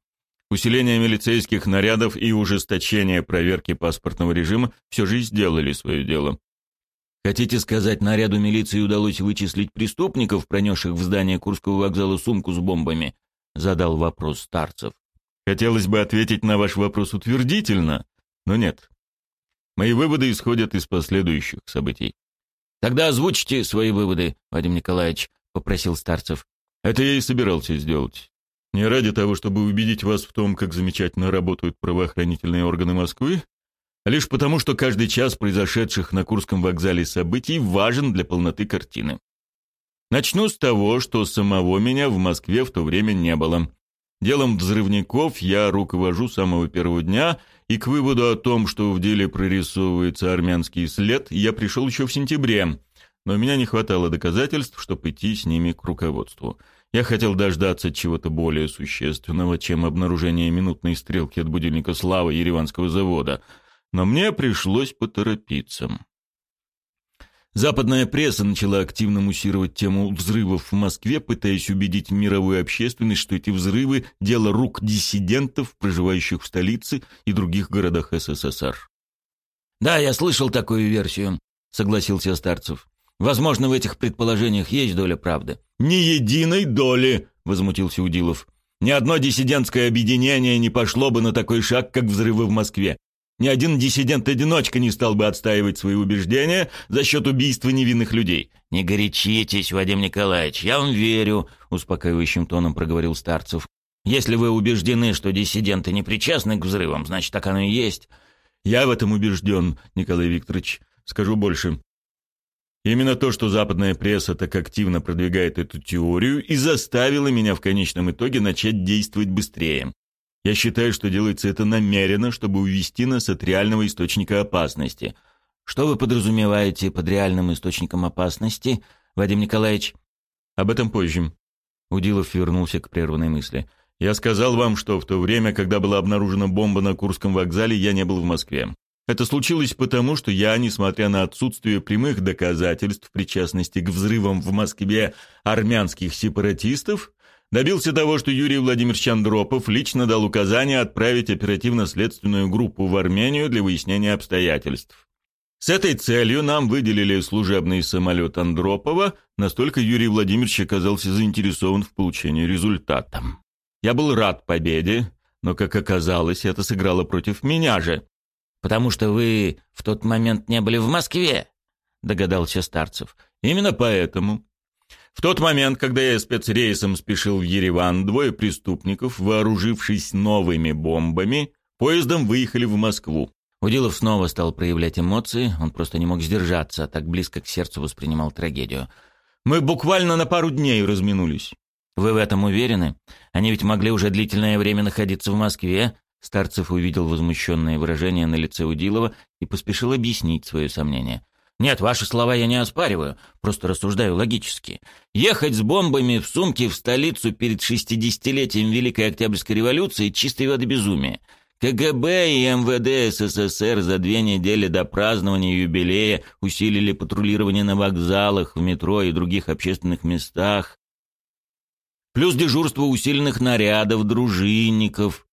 Усиление милицейских нарядов и ужесточение проверки паспортного режима все же сделали свое дело. Хотите сказать, наряду милиции удалось вычислить преступников, пронесших в здание Курского вокзала сумку с бомбами? Задал вопрос Старцев. Хотелось бы ответить на ваш вопрос утвердительно, но нет. Мои выводы исходят из последующих событий. Тогда озвучьте свои выводы, Вадим Николаевич, попросил Старцев. Это я и собирался сделать. Не ради того, чтобы убедить вас в том, как замечательно работают правоохранительные органы Москвы, а лишь потому, что каждый час произошедших на Курском вокзале событий важен для полноты картины. Начну с того, что самого меня в Москве в то время не было. Делом взрывников я руковожу с самого первого дня, и к выводу о том, что в деле прорисовывается армянский след, я пришел еще в сентябре, но у меня не хватало доказательств, чтобы идти с ними к руководству. Я хотел дождаться чего-то более существенного, чем обнаружение минутной стрелки от будильника «Славы» Ереванского завода, но мне пришлось поторопиться. Западная пресса начала активно муссировать тему взрывов в Москве, пытаясь убедить мировую общественность, что эти взрывы – дело рук диссидентов, проживающих в столице и других городах СССР. «Да, я слышал такую версию», — согласился Старцев. «Возможно, в этих предположениях есть доля правды». «Ни единой доли», — возмутился Удилов. «Ни одно диссидентское объединение не пошло бы на такой шаг, как взрывы в Москве. Ни один диссидент-одиночка не стал бы отстаивать свои убеждения за счет убийства невинных людей. «Не горячитесь, Вадим Николаевич, я вам верю», — успокаивающим тоном проговорил Старцев. «Если вы убеждены, что диссиденты не причастны к взрывам, значит, так оно и есть». «Я в этом убежден, Николай Викторович. Скажу больше. Именно то, что западная пресса так активно продвигает эту теорию, и заставило меня в конечном итоге начать действовать быстрее. Я считаю, что делается это намеренно, чтобы увести нас от реального источника опасности. Что вы подразумеваете под реальным источником опасности, Вадим Николаевич? Об этом позже. Удилов вернулся к прерванной мысли. Я сказал вам, что в то время, когда была обнаружена бомба на Курском вокзале, я не был в Москве. Это случилось потому, что я, несмотря на отсутствие прямых доказательств причастности к взрывам в Москве армянских сепаратистов, Добился того, что Юрий Владимирович Андропов лично дал указание отправить оперативно-следственную группу в Армению для выяснения обстоятельств. С этой целью нам выделили служебный самолет Андропова, настолько Юрий Владимирович оказался заинтересован в получении результата. Я был рад победе, но, как оказалось, это сыграло против меня же. «Потому что вы в тот момент не были в Москве», — догадался Старцев. «Именно поэтому. В тот момент, когда я спецрейсом спешил в Ереван, двое преступников, вооружившись новыми бомбами, поездом выехали в Москву. Удилов снова стал проявлять эмоции, он просто не мог сдержаться, а так близко к сердцу воспринимал трагедию. «Мы буквально на пару дней разминулись». «Вы в этом уверены? Они ведь могли уже длительное время находиться в Москве». Старцев увидел возмущенное выражение на лице Удилова и поспешил объяснить свое сомнение. «Нет, ваши слова я не оспариваю, просто рассуждаю логически. Ехать с бомбами в сумке в столицу перед шестидесятилетием Великой Октябрьской революции – чистой воды безумие». КГБ и МВД СССР за две недели до празднования юбилея усилили патрулирование на вокзалах, в метро и других общественных местах. Плюс дежурство усиленных нарядов, дружинников,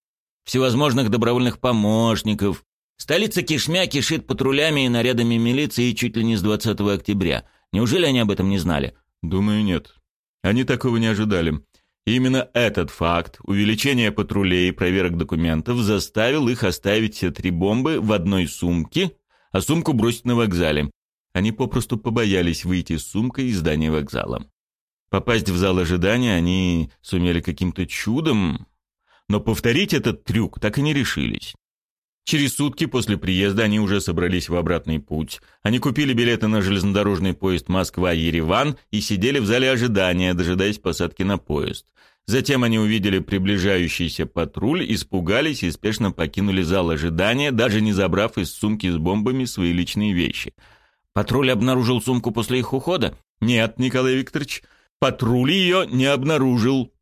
всевозможных добровольных помощников. Столица кишмя кишит патрулями и нарядами милиции чуть ли не с 20 октября. Неужели они об этом не знали? Думаю, нет. Они такого не ожидали именно этот факт, увеличение патрулей и проверок документов, заставил их оставить все три бомбы в одной сумке, а сумку бросить на вокзале. Они попросту побоялись выйти с сумкой из здания вокзала. Попасть в зал ожидания они сумели каким-то чудом, но повторить этот трюк так и не решились. Через сутки после приезда они уже собрались в обратный путь. Они купили билеты на железнодорожный поезд Москва-Ереван и сидели в зале ожидания, дожидаясь посадки на поезд. Затем они увидели приближающийся патруль, испугались и спешно покинули зал ожидания, даже не забрав из сумки с бомбами свои личные вещи. Патруль обнаружил сумку после их ухода? Нет, Николай Викторович, патруль ее не обнаружил.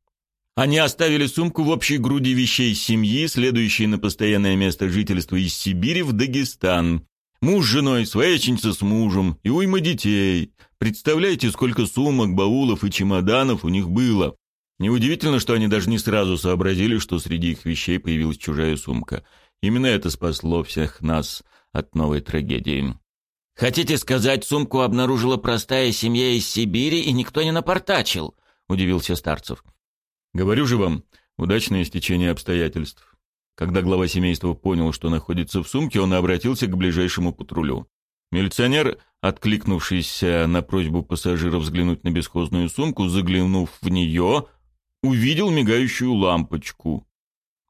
Они оставили сумку в общей груди вещей семьи, следующей на постоянное место жительства из Сибири в Дагестан. Муж с женой, свояченица с мужем и уйма детей. Представляете, сколько сумок, баулов и чемоданов у них было. Неудивительно, что они даже не сразу сообразили, что среди их вещей появилась чужая сумка. Именно это спасло всех нас от новой трагедии. «Хотите сказать, сумку обнаружила простая семья из Сибири, и никто не напортачил?» – удивился Старцев. Говорю же вам, удачное стечение обстоятельств. Когда глава семейства понял, что находится в сумке, он обратился к ближайшему патрулю. Милиционер, откликнувшийся на просьбу пассажира взглянуть на бесхозную сумку, заглянув в нее, увидел мигающую лампочку.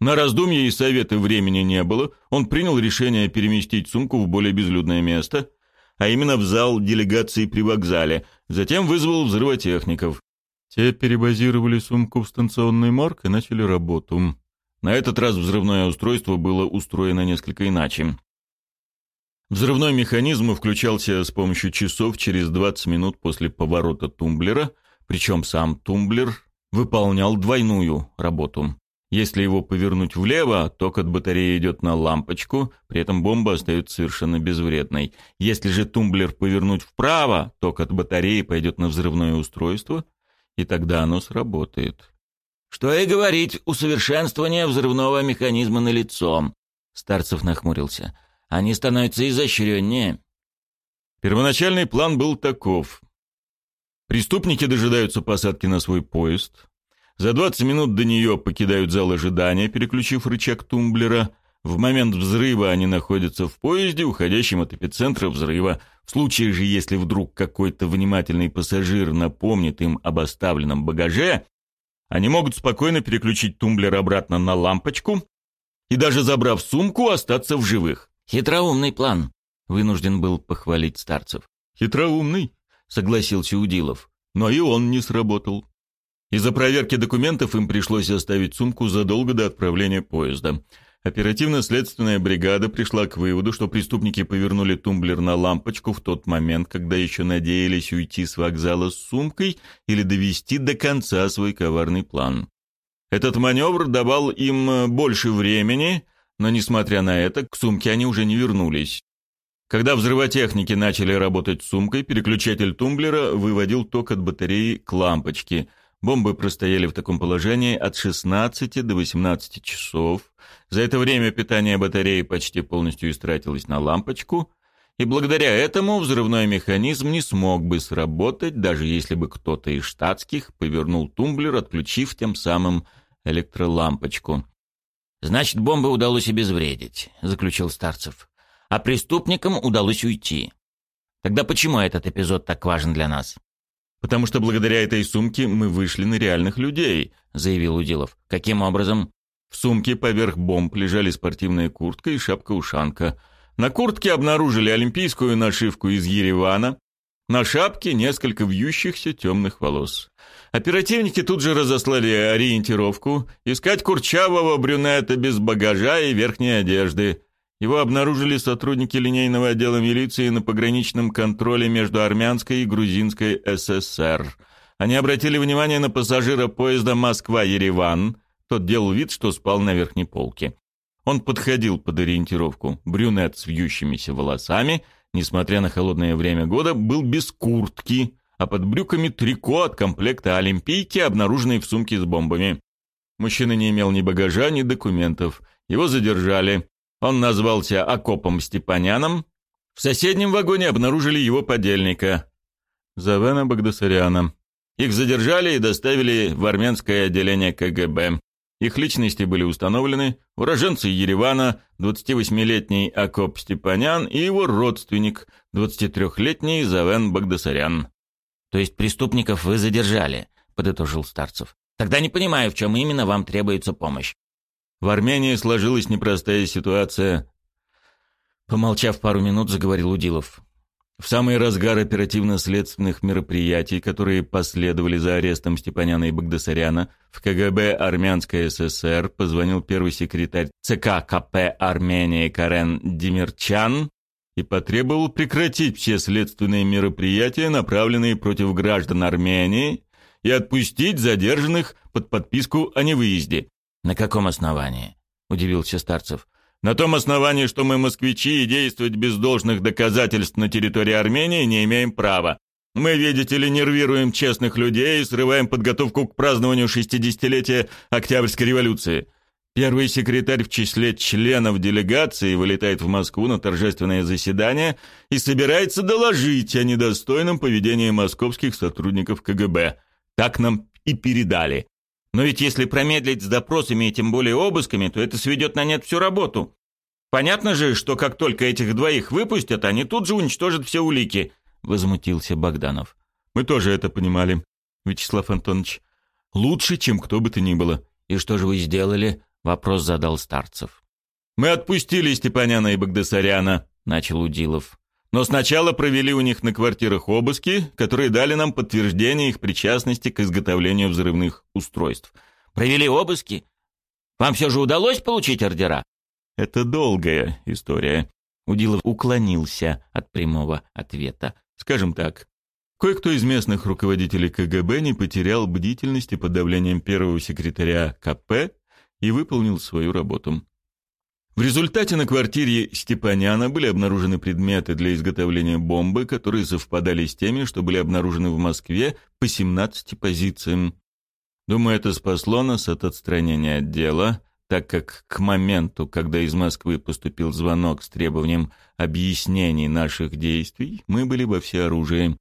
На раздумье и советы времени не было, он принял решение переместить сумку в более безлюдное место, а именно в зал делегации при вокзале, затем вызвал взрывотехников. Те перебазировали сумку в станционный морг и начали работу. На этот раз взрывное устройство было устроено несколько иначе. Взрывной механизм включался с помощью часов через 20 минут после поворота тумблера, причем сам тумблер выполнял двойную работу. Если его повернуть влево, ток от батареи идет на лампочку, при этом бомба остается совершенно безвредной. Если же тумблер повернуть вправо, ток от батареи пойдет на взрывное устройство – и тогда оно сработает. Что и говорить, усовершенствование взрывного механизма на лицо. Старцев нахмурился. Они становятся изощреннее. Первоначальный план был таков. Преступники дожидаются посадки на свой поезд. За 20 минут до нее покидают зал ожидания, переключив рычаг тумблера. В момент взрыва они находятся в поезде, уходящем от эпицентра взрыва. В случае же, если вдруг какой-то внимательный пассажир напомнит им об оставленном багаже, они могут спокойно переключить тумблер обратно на лампочку и даже забрав сумку, остаться в живых. «Хитроумный план», — вынужден был похвалить Старцев. «Хитроумный», — согласился Удилов. Но и он не сработал. Из-за проверки документов им пришлось оставить сумку задолго до отправления поезда. Оперативно-следственная бригада пришла к выводу, что преступники повернули тумблер на лампочку в тот момент, когда еще надеялись уйти с вокзала с сумкой или довести до конца свой коварный план. Этот маневр давал им э, больше времени, но, несмотря на это, к сумке они уже не вернулись. Когда взрывотехники начали работать с сумкой, переключатель тумблера выводил ток от батареи к лампочке – Бомбы простояли в таком положении от 16 до 18 часов. За это время питание батареи почти полностью истратилось на лампочку, и благодаря этому взрывной механизм не смог бы сработать, даже если бы кто-то из штатских повернул тумблер, отключив тем самым электролампочку. «Значит, бомбы удалось обезвредить», — заключил Старцев. «А преступникам удалось уйти. Тогда почему этот эпизод так важен для нас?» «Потому что благодаря этой сумке мы вышли на реальных людей», — заявил Удилов. «Каким образом?» В сумке поверх бомб лежали спортивная куртка и шапка-ушанка. На куртке обнаружили олимпийскую нашивку из Еревана, на шапке несколько вьющихся темных волос. Оперативники тут же разослали ориентировку искать курчавого брюнета без багажа и верхней одежды. Его обнаружили сотрудники линейного отдела милиции на пограничном контроле между армянской и грузинской ССР. Они обратили внимание на пассажира поезда Москва-Ереван. Тот делал вид, что спал на верхней полке. Он подходил под ориентировку. Брюнет с вьющимися волосами, несмотря на холодное время года, был без куртки, а под брюками трико от комплекта «Олимпийки», обнаруженной в сумке с бомбами. Мужчина не имел ни багажа, ни документов. Его задержали. Он назвался Акопом Степаняном. В соседнем вагоне обнаружили его подельника, Завена Багдасаряна. Их задержали и доставили в армянское отделение КГБ. Их личности были установлены, уроженцы Еревана, 28-летний Акоп Степанян и его родственник, 23-летний Завен Багдасарян. «То есть преступников вы задержали», — подытожил Старцев. «Тогда не понимаю, в чем именно вам требуется помощь». В Армении сложилась непростая ситуация. Помолчав пару минут, заговорил Удилов. В самый разгар оперативно-следственных мероприятий, которые последовали за арестом Степаняна и Багдасаряна, в КГБ Армянской ССР позвонил первый секретарь ЦК КП Армении Карен Демирчан и потребовал прекратить все следственные мероприятия, направленные против граждан Армении, и отпустить задержанных под подписку о невыезде. «На каком основании?» – удивился Старцев. «На том основании, что мы москвичи и действовать без должных доказательств на территории Армении не имеем права. Мы, видите ли, нервируем честных людей и срываем подготовку к празднованию 60-летия Октябрьской революции. Первый секретарь в числе членов делегации вылетает в Москву на торжественное заседание и собирается доложить о недостойном поведении московских сотрудников КГБ. Так нам и передали. Но ведь если промедлить с допросами и тем более обысками, то это сведет на нет всю работу. Понятно же, что как только этих двоих выпустят, они тут же уничтожат все улики, возмутился Богданов. Мы тоже это понимали, Вячеслав Антонович. Лучше, чем кто бы то ни было. И что же вы сделали? Вопрос задал Старцев. Мы отпустили Степаняна и Багдасаряна, начал Удилов. Но сначала провели у них на квартирах обыски, которые дали нам подтверждение их причастности к изготовлению взрывных устройств. Провели обыски? Вам все же удалось получить ордера? Это долгая история. Удилов уклонился от прямого ответа. Скажем так, кое-кто из местных руководителей КГБ не потерял бдительности под давлением первого секретаря КП и выполнил свою работу. В результате на квартире Степаняна были обнаружены предметы для изготовления бомбы, которые совпадали с теми, что были обнаружены в Москве по 17 позициям. Думаю, это спасло нас от отстранения от дела, так как к моменту, когда из Москвы поступил звонок с требованием объяснений наших действий, мы были во всеоружии.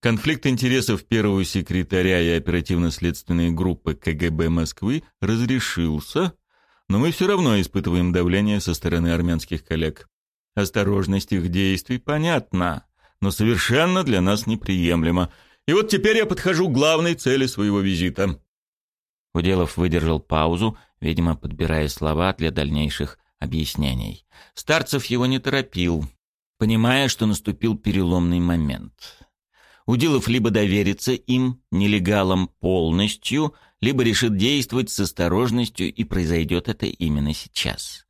Конфликт интересов первого секретаря и оперативно-следственной группы КГБ Москвы разрешился, но мы все равно испытываем давление со стороны армянских коллег. Осторожность их действий понятна, но совершенно для нас неприемлема. И вот теперь я подхожу к главной цели своего визита. Уделов выдержал паузу, видимо, подбирая слова для дальнейших объяснений. Старцев его не торопил, понимая, что наступил переломный момент. Удилов либо доверится им, нелегалам, полностью, либо решит действовать с осторожностью, и произойдет это именно сейчас.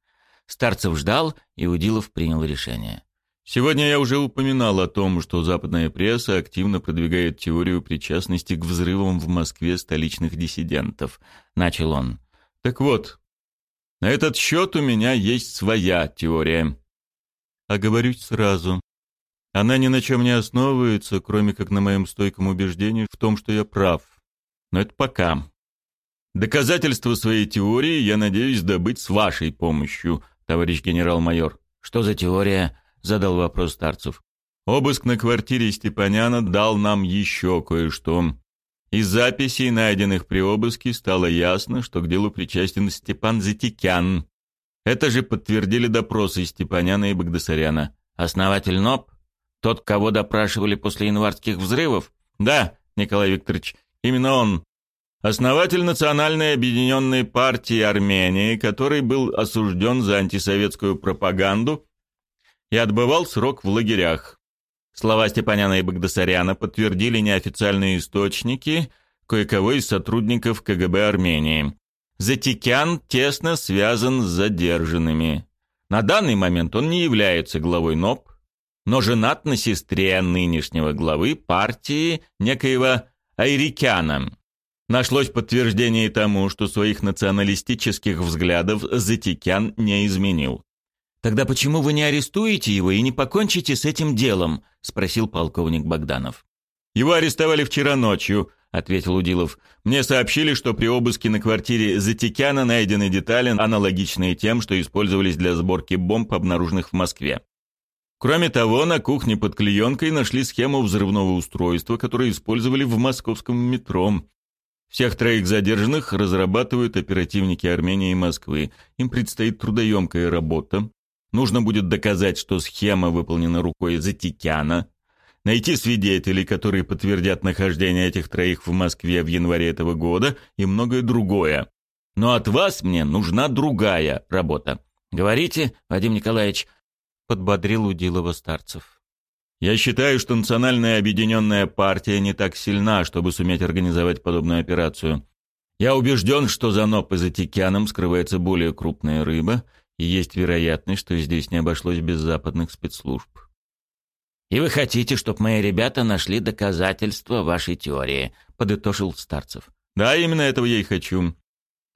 Старцев ждал, и Удилов принял решение. Сегодня я уже упоминал о том, что западная пресса активно продвигает теорию причастности к взрывам в Москве столичных диссидентов. Начал он. Так вот, на этот счет у меня есть своя теория. Оговорюсь сразу. Она ни на чем не основывается, кроме как на моем стойком убеждении в том, что я прав. Но это пока. Доказательства своей теории я надеюсь добыть с вашей помощью, товарищ генерал-майор. Что за теория? — задал вопрос Старцев. «Обыск на квартире Степаняна дал нам еще кое-что. Из записей, найденных при обыске, стало ясно, что к делу причастен Степан Затикян. Это же подтвердили допросы Степаняна и Багдасаряна. Основатель НОП? Тот, кого допрашивали после январских взрывов? Да, Николай Викторович, именно он. Основатель Национальной объединенной партии Армении, который был осужден за антисоветскую пропаганду и отбывал срок в лагерях. Слова Степаняна и Багдасаряна подтвердили неофициальные источники кое-кого из сотрудников КГБ Армении. Затикян тесно связан с задержанными. На данный момент он не является главой НОП, но женат на сестре нынешнего главы партии некоего Айрикяна. Нашлось подтверждение тому, что своих националистических взглядов Затикян не изменил. «Тогда почему вы не арестуете его и не покончите с этим делом?» — спросил полковник Богданов. «Его арестовали вчера ночью», — ответил Удилов. «Мне сообщили, что при обыске на квартире Затикяна найдены детали, аналогичные тем, что использовались для сборки бомб, обнаруженных в Москве. Кроме того, на кухне под клеенкой нашли схему взрывного устройства, которое использовали в московском метро. Всех троих задержанных разрабатывают оперативники Армении и Москвы. Им предстоит трудоемкая работа, Нужно будет доказать, что схема выполнена рукой Затикяна, найти свидетелей, которые подтвердят нахождение этих троих в Москве в январе этого года и многое другое. Но от вас мне нужна другая работа. Говорите, Вадим Николаевич, подбодрил Удилова Старцев. Я считаю, что национальная объединенная партия не так сильна, чтобы суметь организовать подобную операцию. Я убежден, что за НОП и Затикяном скрывается более крупная рыба — и есть вероятность, что здесь не обошлось без западных спецслужб. «И вы хотите, чтобы мои ребята нашли доказательства вашей теории», — подытожил Старцев. «Да, именно этого я и хочу.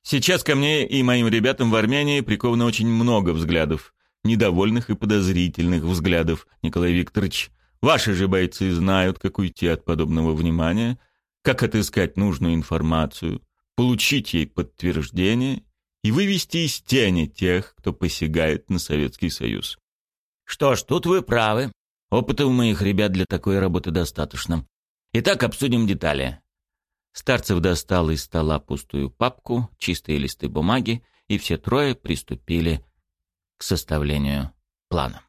Сейчас ко мне и моим ребятам в Армении приковано очень много взглядов. Недовольных и подозрительных взглядов, Николай Викторович. Ваши же бойцы знают, как уйти от подобного внимания, как отыскать нужную информацию, получить ей подтверждение и вывести из тени тех, кто посягает на Советский Союз. Что ж, тут вы правы. Опыта у моих ребят для такой работы достаточно. Итак, обсудим детали. Старцев достал из стола пустую папку, чистые листы бумаги, и все трое приступили к составлению плана.